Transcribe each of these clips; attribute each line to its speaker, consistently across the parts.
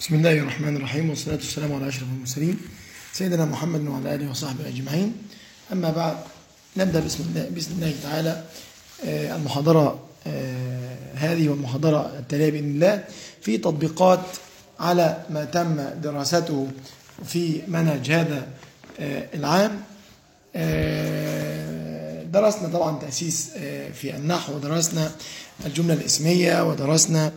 Speaker 1: بسم الله الرحمن الرحيم والصلاة والسلام على أشرف المرسلين سيدنا محمد وعلى آله وصحبه أجمعين أما بعد نبدأ بسم الله, بسم الله تعالى المحاضرة هذه والمحاضرة التالية بإذن الله في تطبيقات على ما تم دراسته في منهج هذا العام درسنا طبعا تأسيس في النحو ودرسنا الجملة الإسمية ودرسنا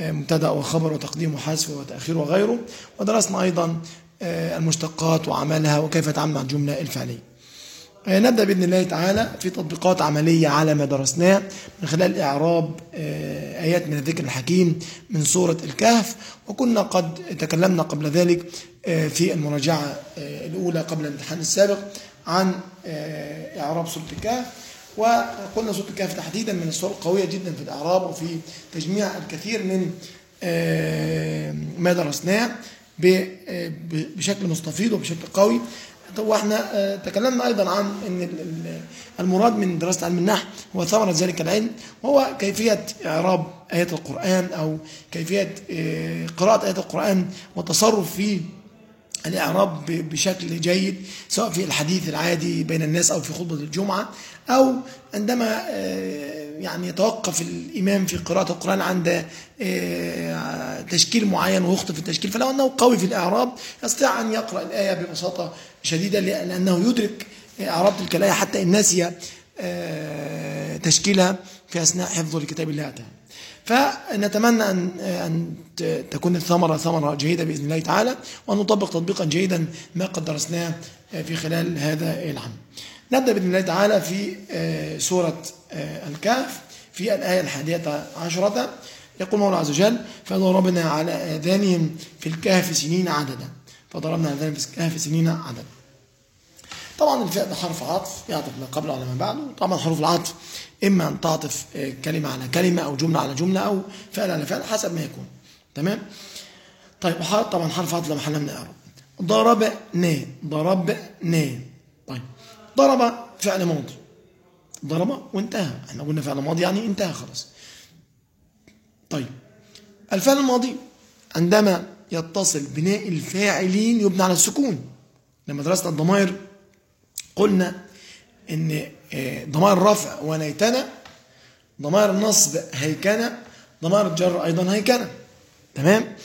Speaker 1: مبتدأ وخبر وتقديم وحذف وتأخير وغيره ودرسنا أيضا المشتقات وعملها وكيف تعمل مع الجملة الفعلية. نبدأ بإذن الله تعالى في تطبيقات عملية على ما درسناه من خلال إعراب آيات من الذكر الحكيم من سورة الكهف وكنا قد تكلمنا قبل ذلك في المراجعة الأولى قبل الامتحان السابق عن إعراب سورة الكهف. وقلنا سورة الكهف تحديدا من السور القوية جدا في الإعراب وفي تجميع الكثير من ما درسناه بشكل مستفيض وبشكل قوي. وإحنا تكلمنا أيضا عن إن المراد من دراسة علم النحو هو ثمرة ذلك العلم وهو كيفية إعراب آيات القرآن أو كيفية قراءة آيات القرآن والتصرف في الإعراب بشكل جيد سواء في الحديث العادي بين الناس أو في خطبة الجمعة أو عندما يعني يتوقف الإمام في قراءة القرآن عند تشكيل معين ويخطئ في التشكيل فلو أنه قوي في الإعراب يستطيع أن يقرأ الآية ببساطة شديدة لأنه يدرك إعراب تلك الآية حتى إن نسي تشكيلها في أثناء حفظه لكتاب الله تعالى. فنتمنى أن أن تكون الثمرة ثمرة جيدة بإذن الله تعالى وأن نطبق تطبيقا جيدا ما قد درسناه في خلال هذا العام. نبدأ بإذن الله تعالى في سورة الكهف في الآية الحادية عشرة. يقول مولى عز وجل فضربنا على آذانهم في الكهف سنين عددا. فضربنا على آذانهم في الكهف سنين عددا. طبعا الفاء ده حرف عطف يعطف ما قبله على ما بعده. طبعا حروف العطف إما أن تعطف كلمة على كلمة أو جملة على جملة أو فعل على فعل حسب ما يكون. تمام؟ طيب طبعا حرف لما حنا من إعراب ضربنا ضربنا طيب ضرب فعل ماضي. ضرب وانتهى. إحنا قلنا فعل ماضي يعني انتهى خلاص. طيب الفعل الماضي عندما يتصل بناء الفاعلين يبنى على السكون. لما درسنا الضمائر قلنا إن ضمائر الرفع ونيتنا ضمائر النصب هيكنة ضمائر الجر أيضا هيكنة تمام؟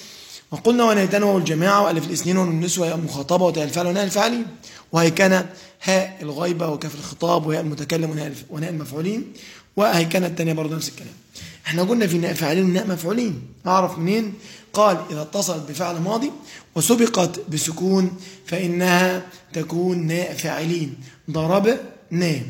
Speaker 1: وقلنا ونيتنا والجماعة وألف الاثنين والنسوة المخاطبة وتاء الفعل وناء الفاعلين وهيكنة هاء الغيبة وكاف الخطاب وهاء المتكلم وناء المفعولين وهيكنة الثانية برضه نفس الكلام. إحنا قلنا في ناء فاعلين وناء مفعولين. أعرف منين؟ قال إذا اتصلت بفعل ماضي وسبقت بسكون فإنها تكون ناء فاعلين. ضرب ناء.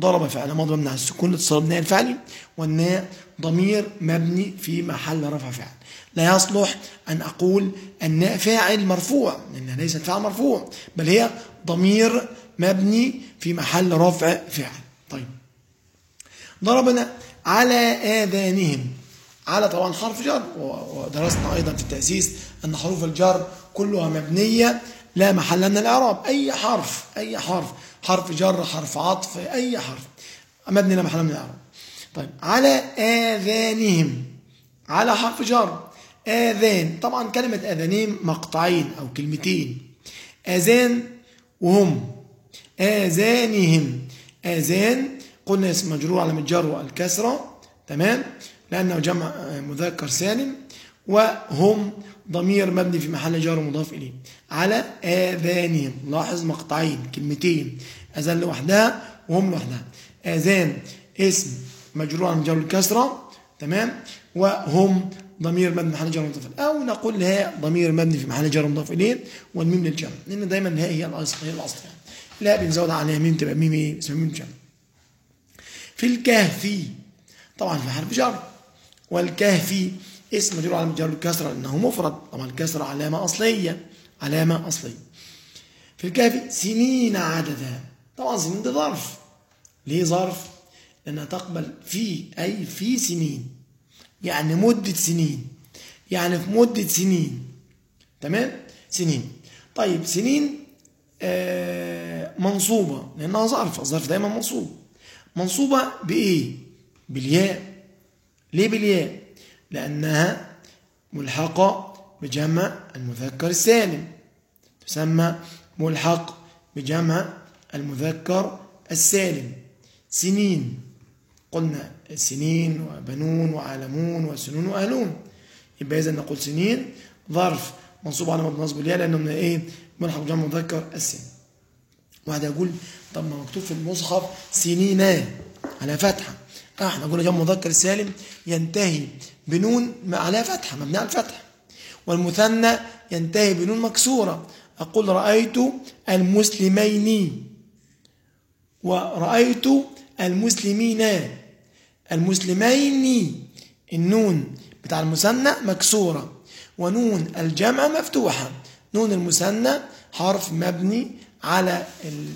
Speaker 1: ضرب فعل ماضي مبني على السكون الاتصال بناء الفعل والناء ضمير مبني في محل رفع فعل. لا يصلح أن أقول الناء فاعل مرفوع لأنها ليست فاعل مرفوع بل هي ضمير مبني في محل رفع فعل. طيب. ضربنا على آذانهم. على طبعا حرف جر ودرسنا أيضا في التأسيس أن حروف الجر كلها مبنية لا محل من الإعراب. أي حرف أي حرف حرف جر حرف عطف أي حرف. مبني محل من الإعراب طيب على آذانهم. على حرف جر. آذان. طبعا كلمة آذانهم مقطعين أو كلمتين. آذان وهم. آذانهم. آذان. قلنا اسم مجرور على الجر والكسرة. تمام؟ لأنه جمع مذكر سالم. وهم. ضمير مبني في محل جر مضاف إليه. على آذانهم لاحظ مقطعين كلمتين. أذان لوحدها وهم لوحدها. آذان اسم مجرور على جر الكسرة. تمام؟ وهم ضمير مبني في محل جر مضاف إليه. أو نقول هاء ضمير مبني في محل جر مضاف إليه والميم للجمع. لأن دايما الهاء هي الأصل هي الأصل يعني. لا بنزود عليها ميم تبقى ميم اسمها ميم الجمع في الكهف طبعا في حرف جر. والكهف اسم مجرور على جر الكسرة لأنه مفرد. طبعا الكسرة علامة أصلية علامة أصلية. في الكهف سنين عددا. طبعا سنين ده ظرف. ليه ظرف؟ لأنها تقبل في أي في سنين. يعني مدة سنين. يعني في مدة سنين. تمام؟ سنين. طيب سنين آه منصوبة. لأنها ظرف. الظرف دايما منصوب. منصوبة بإيه؟ بالياء. ليه بالياء؟ لأنها ملحقة بجمع المذكر السالم. تسمى ملحق بجمع المذكر السالم. سنين. قلنا سنين وبنون وعالمون وسنون وأهلون. يبقى إذا نقول سنين. ظرف. منصوب على نصب الياء لأنه من إيه؟ ملحق بجمع مذكر السالم. واحد يقول طب ما مكتوب في المصحف سنين على فتحة. آه، إحنا قلنا جمع مذكر السالم ينتهي بنون فتحة مبني على الفتح والمثنى ينتهي بنون مكسورة. أقول رأيت المسلمين. ورأيت المسلمين. المسلمين. النون بتاع المثنى مكسورة. ونون الجمع مفتوحة. نون المثنى حرف مبني على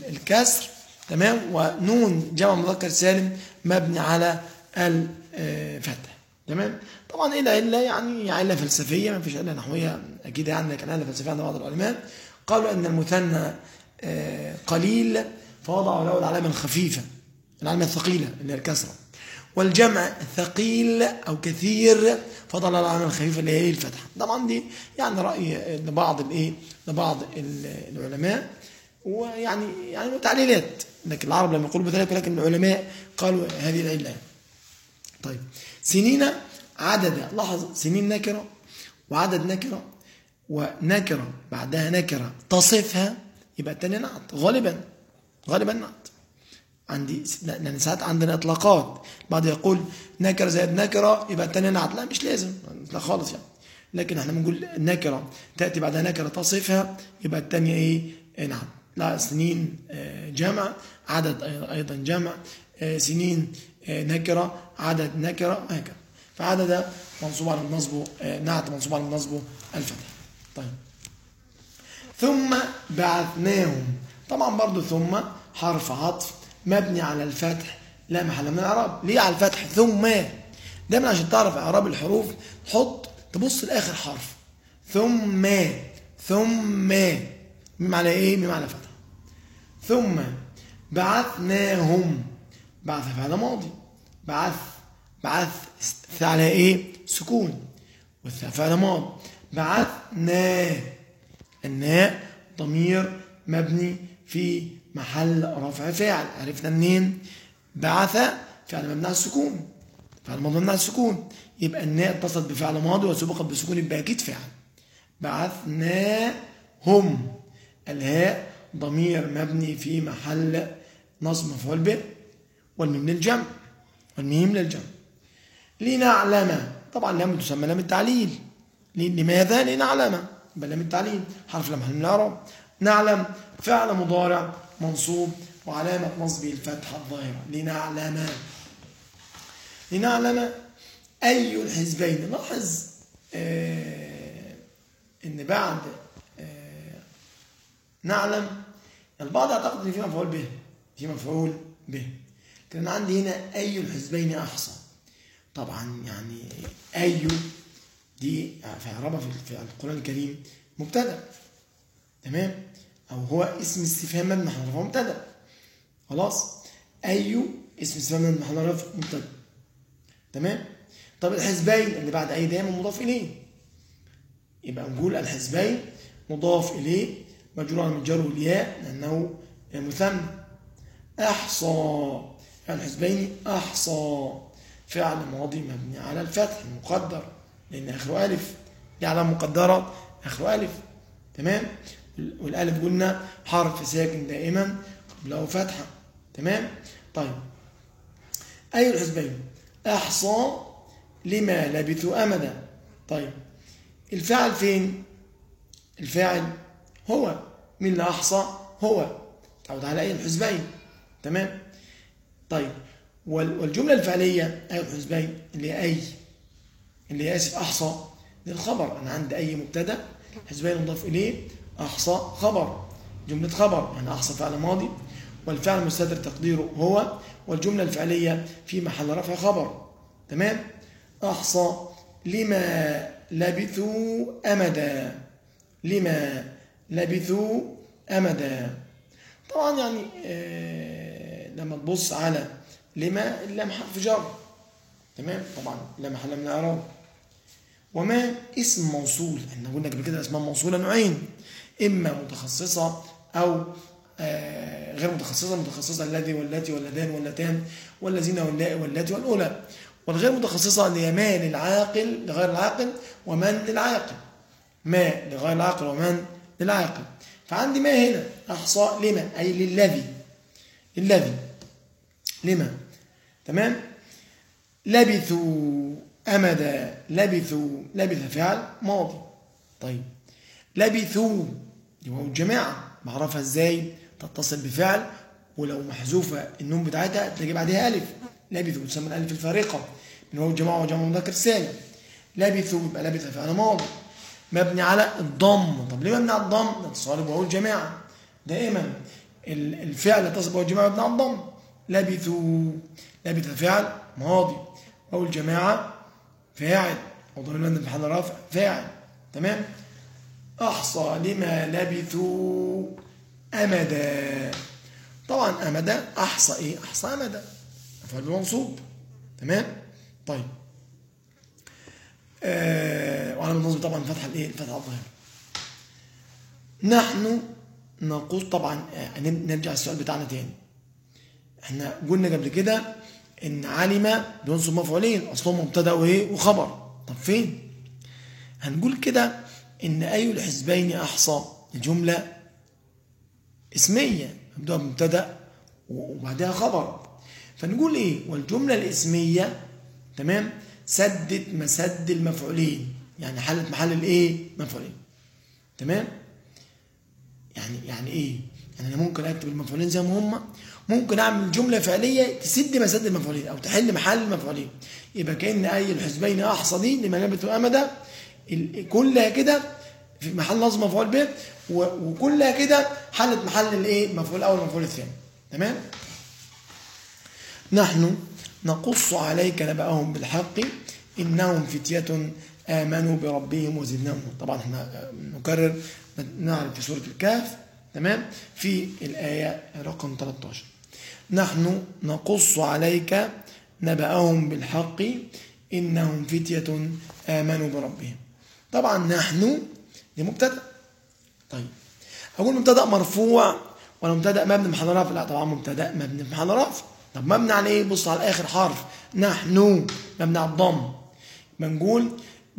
Speaker 1: الكسر. تمام؟ ونون جمع مذكر سالم مبني على الفتح. تمام؟ طبعا إلا إلا يعني علة فلسفية ما فيش علة نحوية أكيد يعني لكن علة فلسفية عند بعض العلماء. قالوا أن المثنى آه، قليل فوضعوا له العلامة الخفيفة العلامة الثقيلة اللي هي الكسرة. والجمع ثقيل أو كثير فضل العلامة الخفيفة اللي هي الفتحة طبعا دي يعني رأي لبعض الإيه؟ لبعض العلماء ويعني يعني تعليلات. لكن العرب لما يقولوا بذلك ولكن العلماء قالوا هذه العلة. طيب. سنين عدد لاحظ سنين نكرة وعدد نكرة ونكرة بعدها نكرة تصفها يبقى التانية نعت غالبا غالبا نعت. عندي لأن ساعات عندنا إطلاقات بعد يقول نكرة زائد نكرة يبقى الثانية نعت. لا مش لازم لا خالص يعني. لكن إحنا بنقول نكرة تأتي بعدها نكرة تصفها يبقى الثانية إيه؟ نعت. لا سنين آه، جمع عدد أيضا جمع آه، سنين آه، نكرة. عدد نكرة هكذا. فعدد منصوب على النصب نعت منصوب على النصب الفتح طيب. ثم بعثناهم. طبعا برضو ثم حرف عطف مبني على الفتح لا محل. من الاعراب ليه على الفتح؟ ثم. دايما عشان تعرف إعراب الحروف حط تبص لآخر حرف. ثم. ثم. ميم على إيه؟ ميم على فتح. ثم بعثناهم. بعث فعل ماضي. بعث بعث على إيه؟ سكون. والثاء فعل ماضي. بعثنا. الناء ضمير مبني في محل رفع فعل. عرفنا منين؟ بعث فعل مبني على السكون. فعل ماضي مبني على السكون. يبقى الناء اتصلت بفعل ماضي وسبقت بسكون يبقى أكيد فعل. بعثناهم. الهاء ضمير مبني في محل نصب مفعول به والميم للجمع والميم للجمع. لنعلم طبعا لم تسمى لام التعليل. لماذا؟ لنعلم. بل لام التعليل حرف لم من الاعراب نعلم فعل مضارع منصوب وعلامة نصبه الفتحة الظاهرة. لنعلم. لنعلم أي الحزبين. لاحظ آه إن بعد نعلم البعض يعتقد إن في مفعول به في مفعول به. كان عندي هنا أي الحزبين أحصى. طبعا يعني أي دي في عربة في القرآن الكريم مبتدأ. تمام؟ أو هو اسم استفهام مبني على مبتدأ. خلاص؟ أي اسم استفهام مبني على مبتدأ. تمام؟ طب الحزبين اللي بعد أي دايما مضاف إليه؟ يبقى نقول الحزبين مضاف إليه مجرور على الجر والياء لأنه مثنى. أحصى. الحزبين أحصى. فعل ماضي مبني على الفتح المقدر لأن آخره ألف دي علامة مقدرة آخره ألف. تمام؟ والألف قلنا حرف ساكن دائما قبله فتحة. تمام؟ طيب. أي الحزبين أحصى لما لبثوا امدا. طيب. الفاعل فين؟ الفاعل هو مين اللي أحصى؟ هو. تعود على اي الحزبين تمام؟ طيب. والجملة الفعلية اي الحزبين اللي هي أي اللي هي آسف أحصى للخبر. أنا عندي أي مبتدأ حزبين مضاف إليه أحصى خبر. جملة خبر يعني أحصى فعل ماضي. والفعل المستتر تقديره هو. والجملة الفعلية في محل رفع خبر. تمام؟ أحصى لما لبثوا أمدا. لما لبثوا أمدا. طبعا يعني آه لما تبص على لما اللام حرف جر تمام؟ طبعا لا محل من وما اسم موصول إحنا قلنا قبل كده الاسماء الموصوله نوعين إما متخصصة أو آه، غير متخصصة متخصصة الذي واللاتي واللذان واللتان والذين واللائي واللاتي والأولى. والغير متخصصة اللي هي ما للعاقل لغير العاقل ومن للعاقل. ما لغير العاقل ومن للعاقل فعندي ما هنا؟ احصى لما؟ أي للذي. الذي لما؟ تمام؟ لبثوا أمدا لبثوا لبث فعل ماضي. طيب. لبثوا. دي واو الجماعة بعرفها إزاي تتصل بفعل؟ ولو محذوفة النون بتاعتها تلاقي بعدها ألف. لبثوا تسمى الألف الفارقة. من واو الجماعة وجمع مذكر سالم لبثوا يبقى لبث فعل ماضي. مبني على الضم. طب ليه مبني على الضم؟ اتصال بواو الجماعة دائما الفعل يتصل بواو الجماعة مبني على الضم. لبثوا. لبث فعل ماضي. واو الجماعة فاعل. وضمير المبني في محل رفع فاعل. تمام؟ أحصى لما لبثوا. أمدا. طبعا أمدا أحصى إيه؟ أحصى أمدا. مفعول منصوب تمام؟ طيب. وعلى النصب طبعا فتح الإيه؟ الفتحه الظاهره نحن نقول طبعا آه نرجع السؤال بتاعنا تاني. إحنا قلنا قبل كده إن علم بينصب مفعولين أصلهم مبتدأ وإيه؟ وخبر. طب فين؟ هنقول كده إن أي الحزبين أحصى الجملة اسمية. مبدوءه بمبتدا وبعدها خبر. فنقول إيه؟ والجملة الاسمية تمام؟ سدت مسد المفعولين. يعني حلت محل الإيه؟ مفعولين. تمام؟ يعني يعني إيه؟ يعني أنا ممكن أكتب المفعولين زي ما هم. ممكن أعمل جملة فعلية تسد مسد المفعولين أو تحل محل المفعولين. يبقى كأن أي الحزبين احصى دي لما جابت امدا كلها كده في محل نصب مفعول به. وكلها كده حلت محل الإيه؟ المفعول الأول والمفعول الثاني. تمام؟ نحن نقص عليك نبأهم بالحق إنهم فتية آمنوا بربهم وزدناهم. طبعا إحنا نكرر نعرف في سورة الكهف تمام؟ في الآية رقم 13 نحن نقص عليك نبأهم بالحق إنهم فتية آمنوا بربهم. طبعا نحن دي مبتدأ طيب أقول مبتدأ مرفوع ولا مبتدأ مبني محل رفع؟ لا طبعا مبتدأ مبني محل رفع. طب مبني على إيه؟ بص على اخر حرف. نحن مبني على الضم. بنقول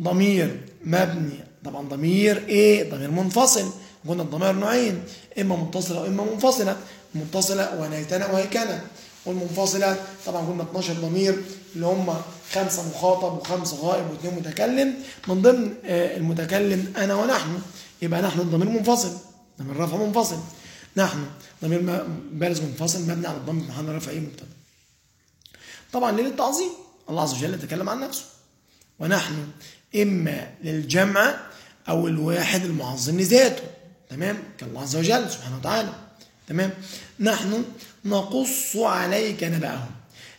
Speaker 1: ضمير مبني. طبعا ضمير إيه؟ ضمير منفصل. قلنا الضمائر نوعين. إما متصلة وإما منفصلة. متصلة وهيتنا وهيكنا والمنفصلة طبعا قلنا 12 ضمير اللي هم خمسة مخاطب وخمسة غائب واثنين متكلم. من ضمن المتكلم أنا ونحن. يبقى نحن الضمير منفصل. ضمير رفع منفصل. نحن ضمير بارز منفصل مبني على الضم محل رفع إيه مبتدأ. طبعا ليه للتعظيم الله عز وجل يتكلم عن نفسه. ونحن إما للجمع أو الواحد المعظم لذاته. تمام؟ كالله عز وجل سبحانه وتعالى. تمام؟ نحن نقص عليك نبأهم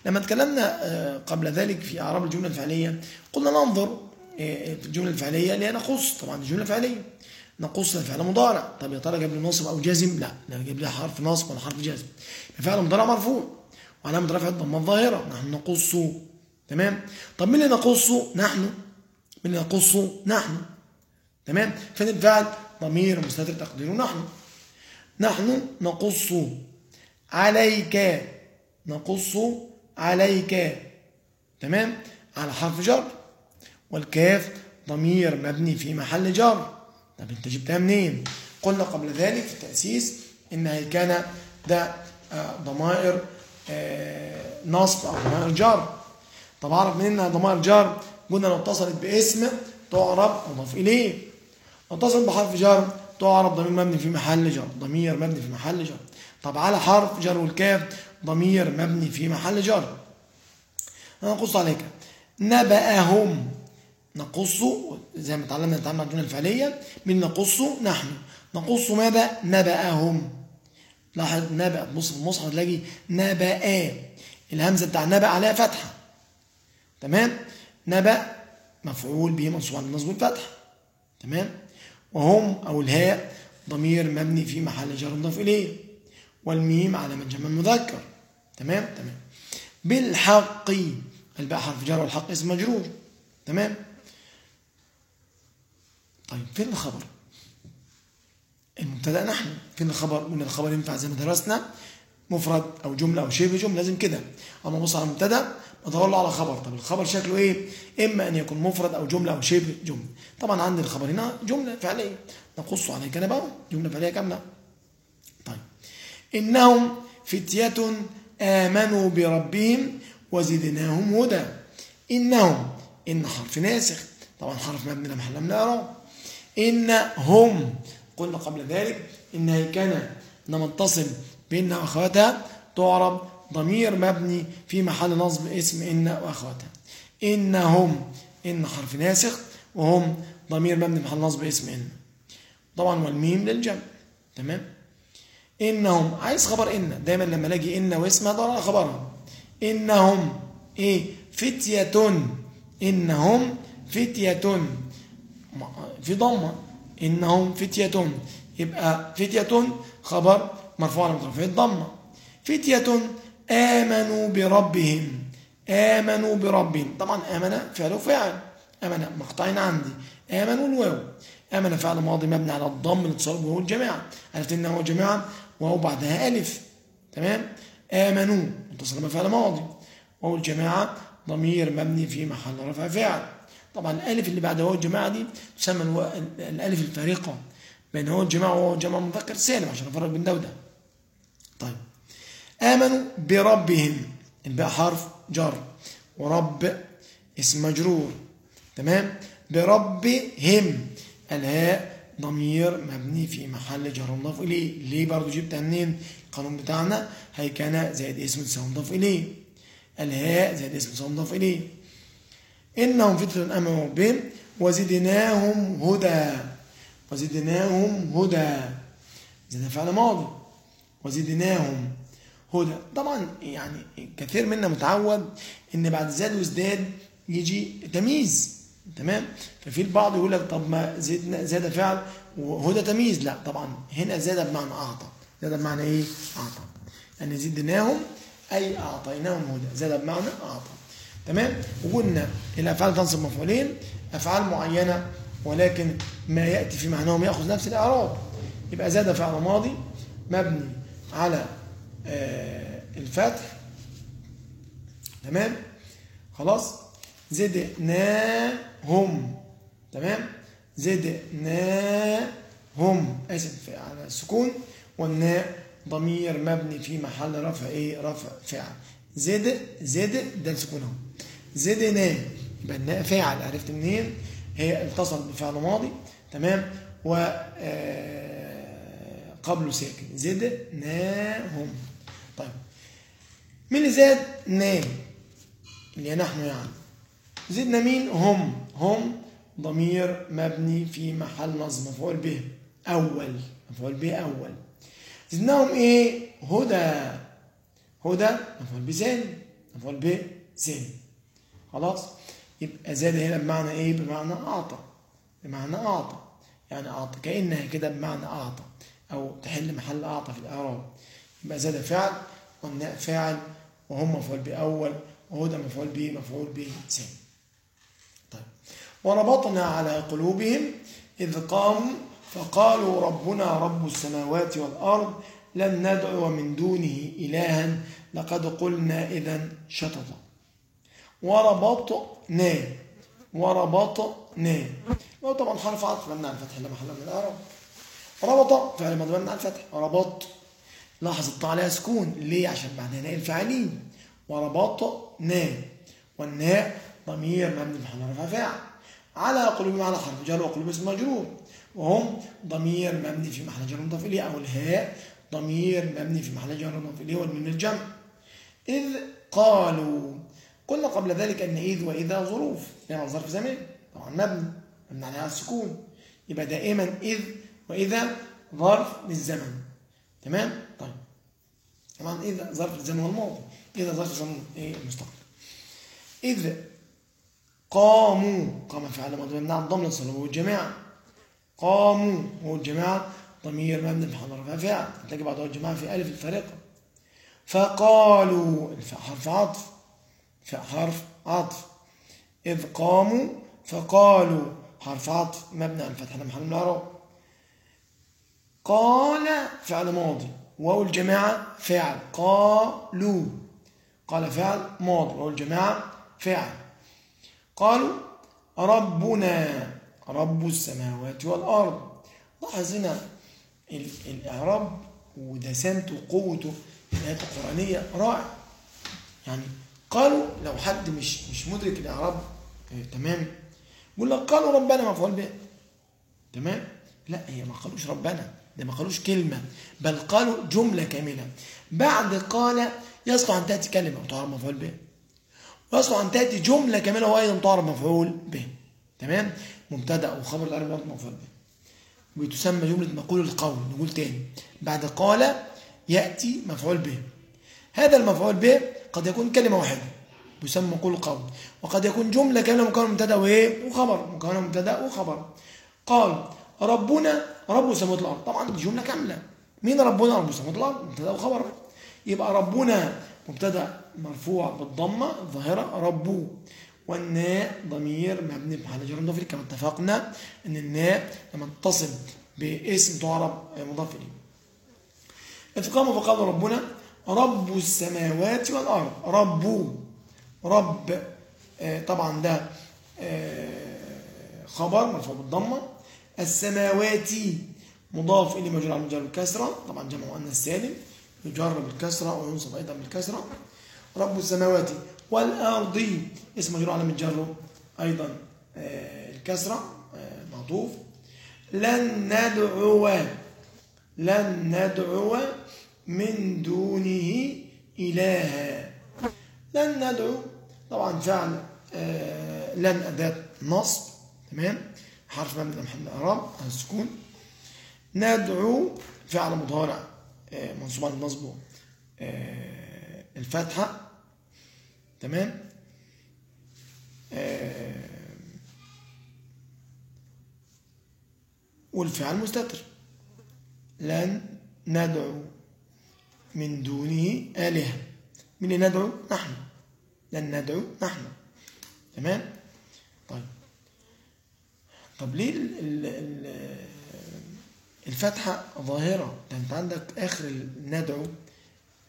Speaker 1: لما تكلمنا قبل ذلك في أعراب الجملة الفعلية قلنا ننظر في الجملة الفعلية اللي هي نقص طبعا الجملة الفعلية. نقص فعل مضارع. طب يا ترى جاب لي نصب أو جازم لا. لا جاب لي حرف نصب ولا حرف جازم فعل مضارع مرفوع. وعلامه رفع الضمه الظاهره نحن نقص. تمام؟ طب مين اللي نقص نحن. مين اللي نقص نحن. تمام؟ فين الفعل؟ ضمير مستتر تقديره نحن. نحن نقص. عليك. نقص عليك. تمام؟ على حرف جر. والكاف ضمير مبني في محل جر. طب انت جبتها منين؟ قلنا قبل ذلك في التأسيس ان كان ده ضمائر نصب أو ضمائر جر طب اعرف منين إنها ضمائر جر قلنا لو اتصلت باسم تعرب مضاف إليه. لو اتصلت بحرف جر تعرب ضمير مبني في محل جر ضمير مبني في محل جر طب على حرف جر والكاف ضمير مبني في محل جر نقص عليك. نبأهم. نقص زي ما اتعلمنا نتعامل الجملة الفعلية من نقص نحن. نقص ماذا؟ نبأهم. لاحظ نبأ. بص في المصحف تلاقي نبأ. الهمزة بتاع نبأ عليها فتحة. تمام؟ نبأ مفعول به منصوب على النصب والفتح تمام؟ وهم أو الهاء ضمير مبني في محل جر مضاف إليه. والميم علامه جمع المذكر تمام؟ تمام. بالحق. الباء حرف جر والحق اسم مجرور. تمام؟ طيب فين الخبر؟ المبتدأ نحن. فين الخبر؟ قلنا الخبر ينفع زي ما درسنا مفرد أو جملة أو شبه جملة لازم كده. أما ابص على المبتدأ بدور على خبر. طب الخبر شكله إيه؟ إما أن يكون مفرد أو جملة أو شبه جملة. طبعا عندي الخبر هنا جملة فعلية. نقص كده بقى جملة فعلية كاملة. طيب إنهم فتية آمنوا بربهم وزدناهم هدى. إنهم إن حرف ناسخ. طبعا حرف مبني لا محل من الاعراب إن هم. قلنا قبل ذلك إن هي كان متصل بإن وأخواتها تعرب ضمير مبني في محل نصب اسم إن وأخواتها إنهم إن حرف ناسخ وهم ضمير مبني في محل نصب اسم إن. طبعا والميم للجمع. تمام؟ إنهم عايز خبر إن. دايما لما الاقي إن واسمها دور على خبرها إنهم إيه؟ فتية. إنهم فتية. في ضمة إنهم فتية. يبقى فتية خبر مرفوع على مترفع الضمة فتية آمنوا بربهم. آمنوا بربهم. طبعا آمن فعل وفعل آمن مقطعين عندي. آمنوا الواو. آمن فعل ماضي مبني على الضم الاتصال وهو الجماعة. عرفت إنه هو جماعة وهو بعدها ألف. تمام؟ آمنوا. متصل بفعل ماضي. وهو الجماعة ضمير مبني في محل رفع فعل. طبعا الألف اللي بعد هو الجماعة دي تسمى الألف الفارقة بين هو الجماعة وهو جمع مذكر سالم عشان نفرق بين ده وده. طيب. آمنوا بربهم. الباء حرف جر. ورب اسم مجرور. تمام؟ بربهم. الهاء ضمير مبني في محل جر مضاف إليه. ليه برضو جبتها منين؟ القانون بتاعنا هي كان زائد اسم تساوي مضاف إليه. الهاء زائد اسم تساوي مضاف إليه. إنهم فتنة أمنوا بهم وزدناهم هدى. وزدناهم هدى. زد فعل ماضي. وزدناهم هدى. طبعا يعني كثير منا متعود إن بعد زاد وازداد يجي تمييز. تمام؟ ففي البعض يقول لك طب ما زدنا زاد فعل وهدى تمييز. لا طبعا هنا زاد بمعنى أعطى. زاد بمعنى إيه؟ أعطى. يعني زدناهم أي أعطيناهم هدى. زاد بمعنى أعطى. تمام؟ وقلنا الأفعال تنصب مفعولين أفعال معينة ولكن ما يأتي في معناهم يأخذ نفس الإعراب. يبقى زاد فعل ماضي مبني على الفتح. تمام؟ خلاص؟ زدناهم. تمام؟ زدناهم. آسف على السكون. والناء ضمير مبني في محل رفع إيه؟ رفع فعل. زد زد ده السكون اهو زدنا يبقى الناء فاعل عرفت منين؟ هي اتصل بفعل ماضي تمام؟ و قبله ساكن. زدناهم طيب مين اللي زاد نا اللي نحن يعني. زدنا مين؟ هم. هم ضمير مبني في محل نصب مفعول به أول. مفعول به أول. زدناهم إيه؟ هدى. هدى مفعول به ثاني مفعول به ثاني خلاص؟ يبقى زاد هنا بمعنى إيه؟ بمعنى أعطى. بمعنى أعطى. يعني أعطى كأنها كده بمعنى أعطى. أو تحل محل أعطى في الإعراب. يبقى زاد فعل والناء فاعل وهم مفعول بأول وهدى مفعول به مفعول به ثاني طيب. وربطنا على قلوبهم إذ قاموا فقالوا ربنا رب السماوات والأرض لن ندعو من دونه الها لقد قلنا اذا شططا وربطنا وربطنا هو طبعا حرف عطف مبني على الفتح لا محل من الاعراب ربط فعل مبني على الفتح. ربط. لاحظ الطاء عليها سكون. ليه؟ عشان بعدها ناء الفاعلين. وربطنا والناء ضمير مبني محل رفع فاعل. على قلوبهم على حرف جر وقلوب اسم مجرور. وهم ضمير مبني في محل جر مضاف إليه أو الهاء ضمير مبني في محل جر مضاف اليه والميم الجمع. إذ قالوا قلنا قبل ذلك أن إذ وإذا ظروف يعني ظرف زمان طبعا مبني مبني عليها السكون. يبقى دائما إذ وإذا ظرف للزمن. تمام؟ طيب. طبعا اذا ظرف الزمن والماضي. اذا ظرف الزمن إيه المستقبل. إذ قاموا قام فعل ماضي مبني على الضم للصلاه والجماعة. قاموا هو الجماعة ضمير مبني في حضر رفع فاعل تلاقي بعض الجماعه في ألف الفارقه فقالوا حرف عطف. حرف عطف. إذ قاموا فقالوا حرف عطف مبني الفتح محل من الإعراب قال فعل ماضي. واو الجماعة فاعل. قالوا. قال فعل ماضي. واو الجماعة فاعل. قالوا ربنا رب السماوات والأرض. لاحظ هنا الإعراب ودسامته وقوته الآيات القرآنية رائع. يعني قالوا لو حد مش مش مدرك الإعراب آه تمام. يقول لك قالوا ربنا مفعول به تمام. لا هي ما قالوش ربنا ده ما قالوش كلمة بل قالوا جملة كاملة. بعد قال يصلح أن تأتي كلمة وتعرف مفعول به ويصلح أن تأتي جملة كاملة وأيضا تعرف مفعول به تمام. مبتدأ وخبر العرب مفعول به وتسمى جملة مقول القول نقول تاني. بعد قال يأتي مفعول به. هذا المفعول به قد يكون كلمة واحدة يسمى مقول القول وقد يكون جملة كاملة مكونة مبتدأ وإيه وخبر. مكونة مبتدأ وخبر. قال ربنا رب سماوات الأرض. طبعا دي جملة كاملة. مين ربنا؟ رب سماوات الأرض. مبتدأ وخبر. يبقى ربنا مبتدأ مرفوع بالضمة الظاهرة ربو. والناء ضمير مبني في محل جر مضاف كما اتفقنا أن الناء لما تتصل باسم تعرب مضاف اليه اتقام فقال ربنا رب السماوات والأرض. رب رب طبعا ده خبر مرفوع بالضمة. السماوات مضاف إلى مجرور على مجرور الكسرة. طبعا جمع مؤنث سالم يجر بالكسره وينصب أيضا بالكسرة. رب السماوات والأرض. اسم مجرور على متجره أيضا الكسرة معطوف. لن ندعو لن ندعو من دونه إلها. لن ندعو. طبعا فعل لن أداة نصب. تمام؟ حرف مبني محل الإعراب السكون ندعو فعل مضارع منصوب على النصب الفتحة. تمام؟ آه والفعل مستتر. لن ندعو من دونه آلهة. من اللي ندعو؟ نحن. لن ندعو نحن. تمام؟ طيب. طب ليه ال ال ال الفتحة ظاهرة؟ ده انت عندك آخر الندعو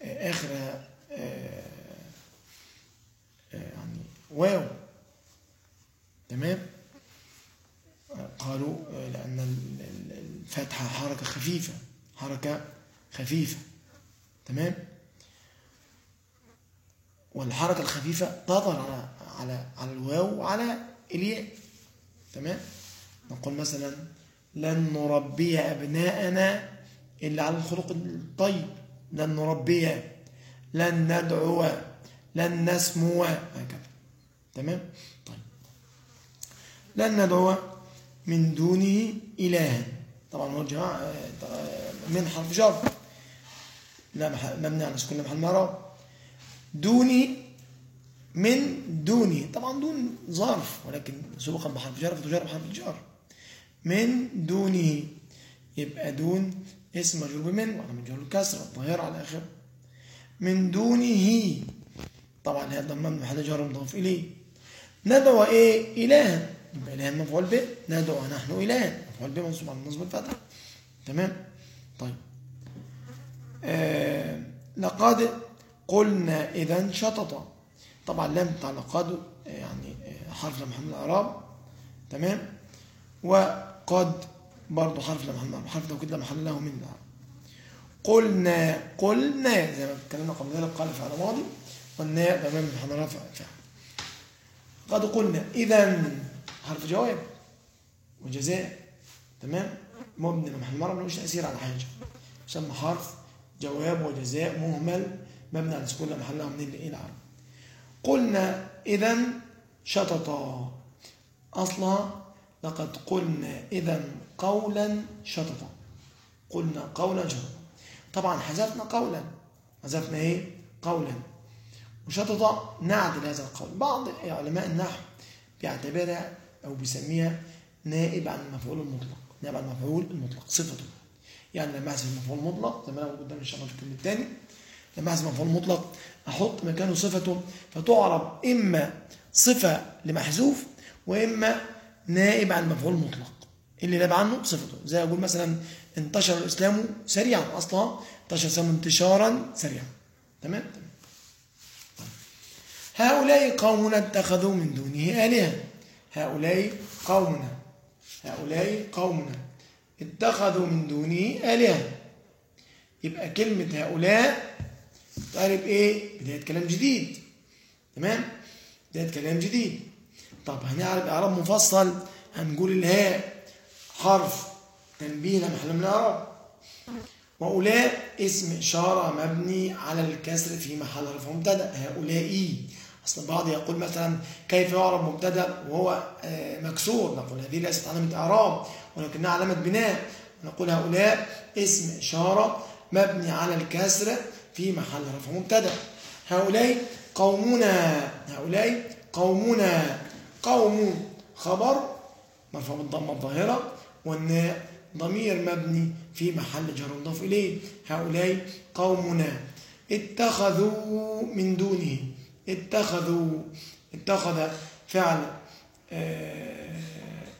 Speaker 1: آخر آه يعني واو. تمام؟ قالوا لأن الفتحة حركة خفيفة حركة خفيفة. تمام؟ والحركة الخفيفة تظهر على على على الواو وعلى الياء. تمام؟ نقول مثلا لن نربي أبناءنا إلا على الخلق الطيب. لن نربي لن ندعو لن نسمو. هكذا. تمام؟ طيب. لن ندعو من دونه إلها. طبعا واو الجماعة من حرف جر. مبني على سكون لا محل له من الإعراب دوني من دوني. طبعا دون ظرف ولكن سبقا بحرف جر فتجر بحرف الجر. من دونه يبقى دون اسم مجرور بمن وعلامة جره الكسرة الظاهرة على آخر من دونه. طبعا هذا من محل جر مضاف إليه. ندعو إيه؟ إلها. يبقى إله مفعول به. ندعو نحن إله مفعول به منصوب على النصب الفتح. تمام؟ طيب. آه لقد قلنا إذا شطط. طبعا لم لقد يعني حرف لمحل الإعراب تمام؟ وقد برضه حرف لمحل الإعراب حرف توكيد لا محل له من قلنا قلنا زي ما اتكلمنا قبل ذلك قال فعل ماضي والناء امام محل رفع فعل قد قلنا اذا حرف جواب وجزاء تمام؟ مبني لمحل مرة ملوش تأثير على حاجة. يسمى حرف جواب وجزاء مهمل مبني على سكون محلها من إلى العرب. قلنا إذا شططا. أصلها لقد قلنا إذا قولا شططا. قلنا قولا شططا. طبعا حذفنا قولا. حذفنا إيه؟ قولا. وشططا نعدل هذا القول. بعض علماء النحو بيعتبرها أو بيسميها نائب عن المفعول المطلق. نائب عن المفعول المطلق صفته يعني لما أحذف المفعول المطلق زي ما أنا قدام إن شاء الله في الكلمة الثاني لما أحذف المفعول المطلق أحط مكانه صفته فتعرب إما صفة لمحذوف وإما نائب عن المفعول المطلق. اللي نائب عنه صفته زي أقول مثلا انتشر الإسلام سريعا أصلا انتشر الإسلام انتشارا سريعا. تمام؟ هؤلاء قومنا اتخذوا من دونه آلهة. هؤلاء قومنا. هؤلاء قومنا اتخذوا من دونه آلهة. يبقى كلمة هؤلاء تعرف إيه؟ بداية كلام جديد. تمام؟ بداية كلام جديد. طب هنعرف إعراب مفصل؟ هنقول الهاء حرف تنبيه لمحل من الاعراب وأولاء اسم إشارة مبني على الكسر في محل رفع مبتدأ. هؤلاء أصل البعض يقول مثلا كيف يعرب مبتدأ وهو مكسور؟ نقول هذه ليست علامة إعراب ولكنها علامة بناء. نقول هؤلاء اسم إشارة مبني على الكسر في محل رفع مبتدأ. هؤلاء قومنا هؤلاء قومنا. قوم خبر مرفوع بالضمة الظاهرة والناء ضمير مبني في محل جر مضاف إليه. هؤلاء قومنا اتخذوا من دونه. اتخذوا اتخذ فعل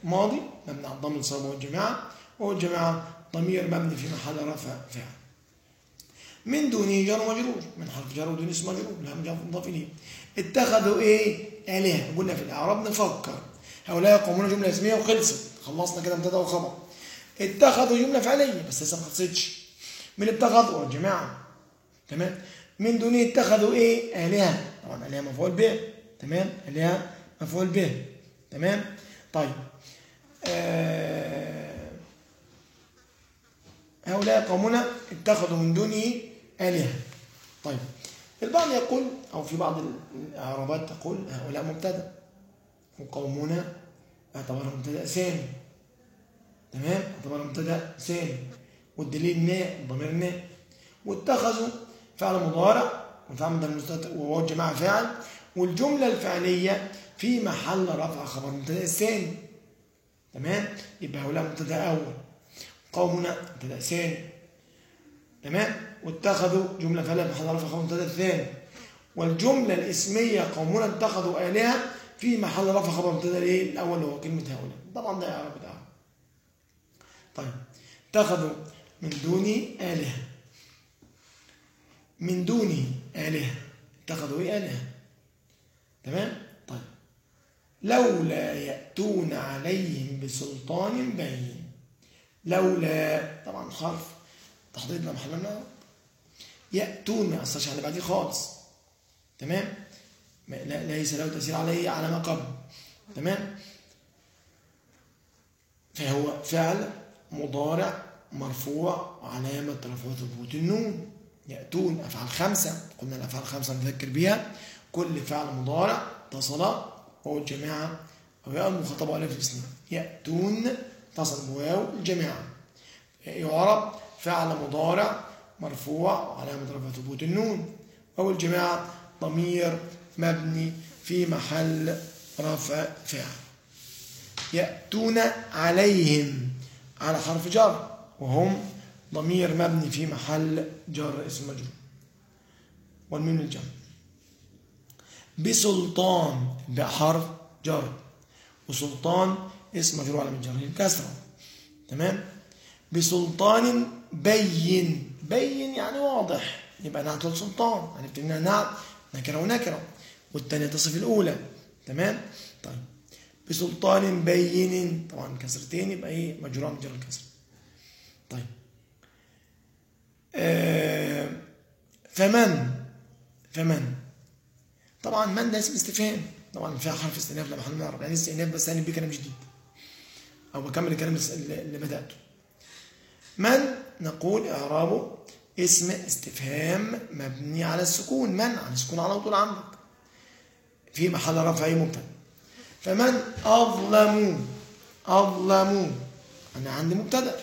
Speaker 1: ماضي مبني على الضم الصواب والجماعة والجماعة ضمير مبني في محل رفع فعل. من دونه جر مجرور من حرف جر ودون اسم مجرور لا مجرور مضاف اليه اتخذوا إيه؟ آلهة. قلنا في الأعراب نفكر. هؤلاء قومون جملة اسمية وخلصت. خلصنا كده مبتدا وخبر. اتخذوا جملة فعلية بس لسه ما خلصتش. من اتخذوا الجماعه تمام؟ من دونه اتخذوا إيه؟ آلهة. طبعا الهه مفعول به تمام؟ الهه مفعول به تمام؟ طيب. آه هؤلاء قومنا اتخذوا من دونه آلهة. طيب. البعض يقول أو في بعض الإعرابات تقول هؤلاء مبتدأ. وقومنا اعتبر مبتدأ ثاني تمام؟ اعتبر مبتدأ ثاني والدليل ناء ضمير ناء واتخذوا فعل مضارع وفعل مضارع وهو الجماعة فاعل. والجملة الفعلية في محل رفع خبر مبتدا ثاني تمام؟ يبقى هؤلاء مبتدا أول قومنا مبتدا ثاني تمام؟ واتخذوا جملة فعلية محل رفع خبر مبتدا ثاني والجملة الاسمية قومنا اتخذوا آلهة في محل رفع خبر مبتدا الايه اللي هو كلمة هؤلاء. طبعا ده اعراب ده. طيب. اتخذوا من دوني آلهة. من دوني آلهة. اتخذوا إيه آلهة؟ تمام؟ طيب. لولا يأتون عليهم بسلطان بين. لولا طبعا حرف تحضيرنا محلنا يأتون ما يأثرش على بعديه خالص. تمام؟ ليس له تأثير عليه على ما قبل. تمام؟ فهو فعل مضارع مرفوع وعلامة رفعه ثبوت النون. يأتون أفعال خمسة قلنا الأفعال خمسة نذكر بها كل فعل مضارع اتصل هو الجماعة أو ياء المخاطب ألف الاثنين يأتون اتصل بواو الجماعة. يعرب فعل مضارع مرفوع وعلامة رفع ثبوت النون. أو الجماعة ضمير مبني في محل رفع فعل. يأتون عليهم على حرف جر وهم ضمير مبني في محل جر اسم مجرور والميم الجر بسلطان بحرف جر وسلطان اسم مجرور على من جره الكسرة. تمام؟ بسلطان بين. بين يعني واضح. يبقى نعت السلطان عرفت انها نعت. نكرة ونكرة. والثانيه تصف الأولى. تمام؟ طيب. بسلطان بين. طبعا كسرتين يبقى إيه؟ مجرور من جر الكسر طيب. فمن؟ فمن؟ طبعا من ده اسم استفهام. طبعا فيها حرف استئناف لما إحنا نعرف يعني استئناف بس يعني بكلام جديد. أو بكمل الكلام اللي بدأته. من؟ نقول اعرابه اسم استفهام مبني على السكون. من؟ على السكون على طول عندك. في محل رفع مبتدأ. فمن؟ أظلم. أظلم. أنا عندي مبتدأ.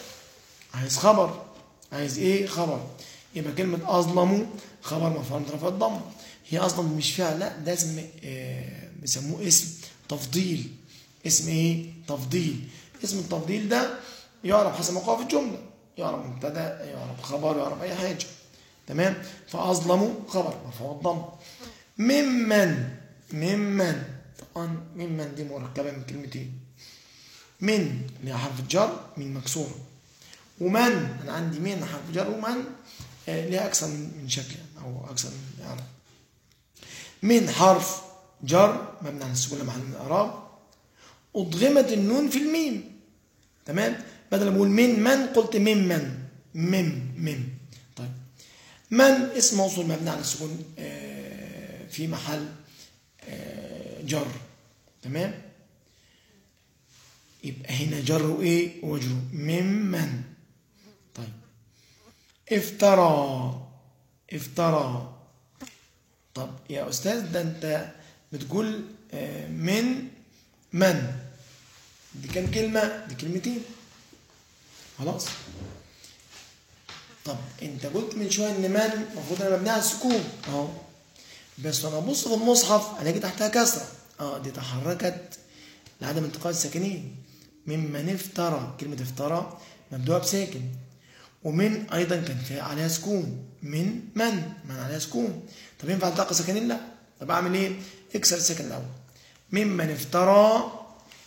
Speaker 1: عايز خبر. عايز إيه؟ خبر. يبقى كلمة اظلم خبر مرفوع رفع الضم هي أصلا مش فعل لا ده اسم آه بيسموه اسم تفضيل. اسم إيه؟ تفضيل. اسم التفضيل ده يعرف حسب موقعه في الجملة. يعرف مبتدأ يعرف خبر يعرف أي حاجة. تمام؟ فأظلموا خبر مرفوع الضم ممن ممن طبعا ممن دي مركبة من كلمتين. من اللي هي حرف الجر من مكسورة. ومن أنا عندي من حرف جر ومن آه، ليها أكثر من شكل أو أكثر من إعراب من حرف جر مبني على السكون محل من الإعراب. أضغمت النون في الميم. تمام؟ بدل ما أقول من من قلت من من. مم مم. طيب. من اسم موصول مبني على السكون آه، في محل آه، جر. تمام؟ يبقى هنا جر وايه وجر ممن افترى افترى. طب يا أستاذ ده أنت بتقول آه، من من. دي كام كلمة؟ دي كلمتين. خلاص. طب أنت قلت من شوية إن من المفروض أنا مبني على السكون. أهو. بس وأنا ابص في المصحف ألاقي تحتها كسرة. آه دي تحركت لعدم انتقال الساكنين. ممن افترى. كلمة افترى مبدوءة بساكن. ومن أيضا كان فيها عليها سكون. من من؟ من عليها سكون. طب ينفع التقى ساكنين لا. طب أعمل إيه؟ اكسر الساكن الأول. ممن افترى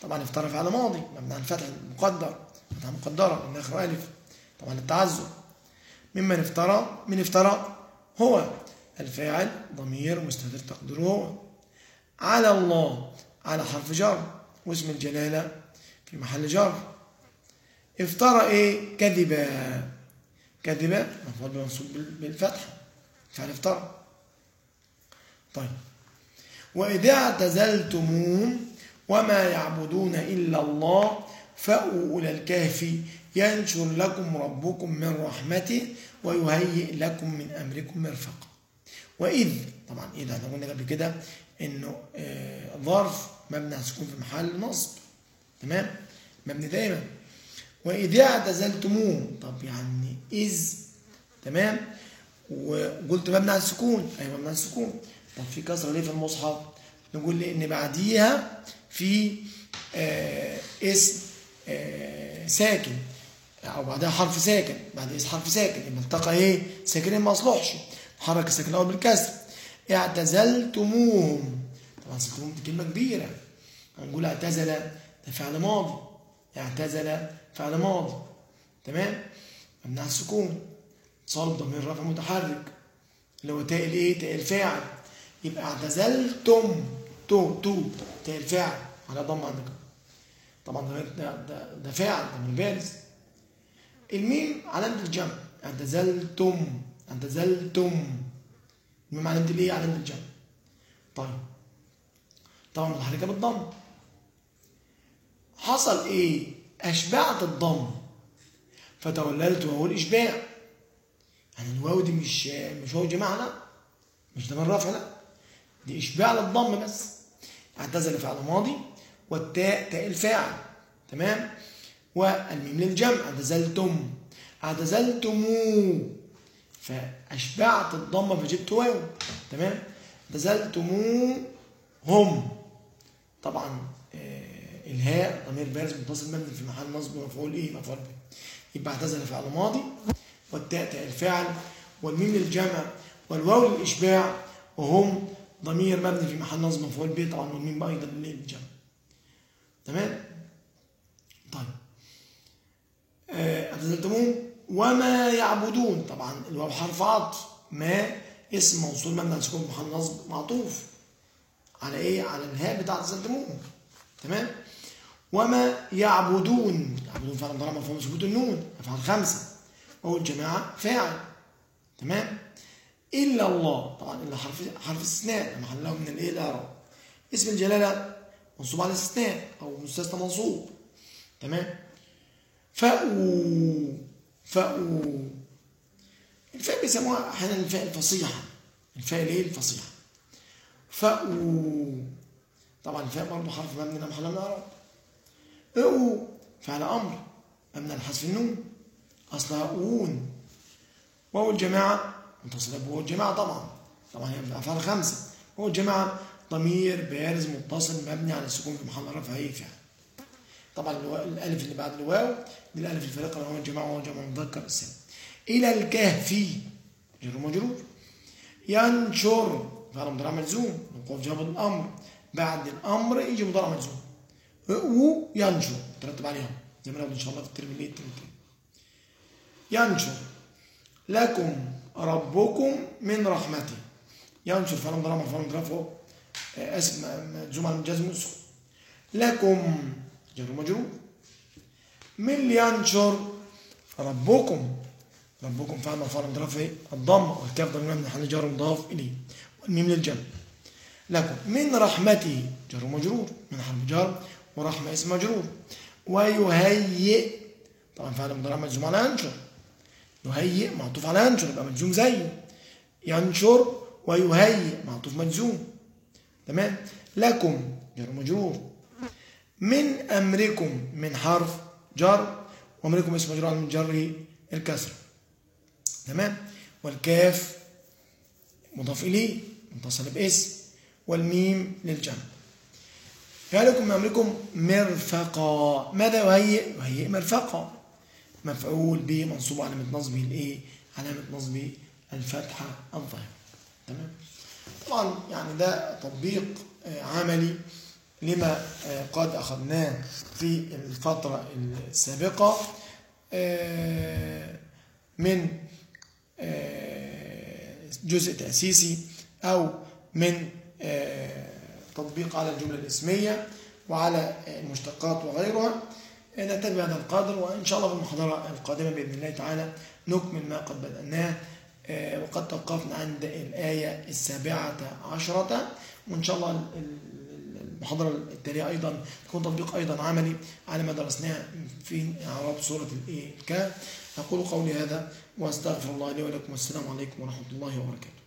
Speaker 1: طبعا افترى فعل ماضي مبني على الفتح المقدر فتحه مقدره من آخر ألف. طبعا التعذر ممن افترى من افترى؟ هو. الفاعل ضمير مستتر تقديره هو. على الله على حرف جر. واسم الجلالة في محل جر. افترى إيه؟ كذبا. كذبا مفعول منصوب بالفتح. فعل افترى طيب. وإذا اعتزلتموهم وما يعبدون إلا الله فأووا إلى الكهف. ينشر لكم ربكم من رحمته ويهيئ لكم من أمركم مرفقا وإذ طبعا إذا إحنا قلنا قبل كده إنه آه ظرف مبني على السكون في محل نصب. تمام؟ مبني دايما. وإذا اعتزلتموه طب يعني إذ تمام؟ وقلت مبني على السكون. أيوة مبني على السكون. طب في كسرة ليه في المصحف؟ نقول لي إن بعديها في آه اسم آه ساكن. أو بعدها حرف ساكن. بعد اسم حرف ساكن. يبقى التقى إيه؟ ساكنين ما اصلحش حرك الساكن الأول بالكسر. اعتزلتموهم. طبعا اعتزلتموهم دي كلمة كبيرة. هنقول اعتزل ده فعل ماضي. اعتزل فعل ماضي. تمام؟ مبني على السكون لاتصاله بضمير رفع متحرك. اللي هو تاء الإيه؟ تاء الفاعل. يبقى اعتزلتم. تو تو تاء الفاعل. على ضم عندك. طبعا ده ده ده فاعل ده ضمير بارز الميم علامة الجمع. اعتزلتم. اعتزلتم. الميم علامة الإيه؟ علامة الجمع. طيب. طبعا متحركة بالضم. حصل إيه؟ اشبعت الضم فتوللت وهو الإشباع. يعني الواو دي مش مش واو جماعة لا. مش ده من رفع لا. دي إشباع للضم بس. اعتزل فعل ماضي والتاء تاء الفاعل. تمام؟ والميم للجمع. اعتزلتم. اعتزلتمو. فأشبعت الضمه فجبت واو. تمام؟ اعتزلتمو هم طبعا الهاء ضمير بارز متصل مبني في محل نصب مفعول إيه مفعول به. يبقى اعتزل فعل ماضي والتاء تاء الفاعل والميم للجمع والواو للإشباع وهم ضمير مبني في محل نصب مفعول به طبعا والميم أيضا للجمع. تمام؟ طيب. اعتزلتموهم وما يعبدون. طبعا الواو حرف عطف. ما اسم موصول مبني على سكون محل نصب معطوف. على إيه؟ على الهاء بتاع اعتزلتموهم تمام؟ وما يعبدون. يعبدون فعلا ضرب مفهوم ثبوت النون أفعال خمسة. وهو الجماعه فاعل. تمام؟ إلا الله. طبعا إلا حرف حرف استثناء. محله من الإيه الاعراب اسم الجلالة منصوب على الاستثناء أو مستثنى منصوب. تمام؟ فأو فأو. الفاء بيسموها أحيانا الفاء الفصيحة. الفاء الايه الفصيحة؟ فأو. طبعا الفاء برضه حرف مبني على محل من الاعراب أو فعل أمر مبني على حذف النون. اصلها اون. وهو الجماعة متصلة بواو الجماعة طبعا. طبعا هي أفعال خمسة. واو الجماعة ضمير بارز متصل مبني على السكون في محل رفع فاعل. طبعا الألف اللي بعد الواو دي الألف الفارقة واو الجماعة وواو جمع مذكر السالم إلى الكهف. جار ومجرور ينشر. فعل مضارع مجزوم لوقوعه جواب الأمر. بعد الأمر يجي مضارع مجزوم وينشر ترتب عليهم زي ما ناخد ان شاء الله في الترم اللي الترم ينشر لكم ربكم من رحمته ينشر فعل مضارع مرفوع مضارع فوق اسم مجزوم على الجزم لكم جر مجرور من ينشر ربكم ربكم فعل مرفوع مضارع في الضم والكاف ضمير من محل جر مضاف اليه والميم للجمع لكم من رحمته جر مجرور من حرف جر ورحمه اسم مجرور. ويهيئ. طبعا فعل مضارع مجزوم على ينشر يهيئ معطوف على ينشر يبقى مجزوم زيه ينشر ويهيئ معطوف مجزوم. تمام؟ لكم جر مجرور. من أمركم من حرف جر وأمركم اسم مجرور من جره الكسر. تمام؟ والكاف مضاف إليه متصل باسم. والميم للجمع. فعلكم من أمركم مرفقا؟ ماذا يهيئ يهيئ مرفقا. مفعول به منصوب علامة نصبه الايه علامة نصبه الفتحة الظاهرة. تمام؟ طبعا يعني ده تطبيق عملي لما قد أخذناه في الفترة السابقة من جزء تأسيسي أو من تطبيق على الجملة الإسمية وعلى المشتقات وغيرها. نتبع بهذا القدر وإن شاء الله في المحاضرة القادمة بإذن الله تعالى نكمل ما قد بدأناه. وقد توقفنا عند الآية السابعة عشرة. وإن شاء الله المحاضرة التالية أيضا تكون تطبيق أيضا عملي على ما درسناه في إعراب سورة الكهف أقول قولي هذا وأستغفر الله لي ولكم. والسلام عليكم ورحمة الله وبركاته.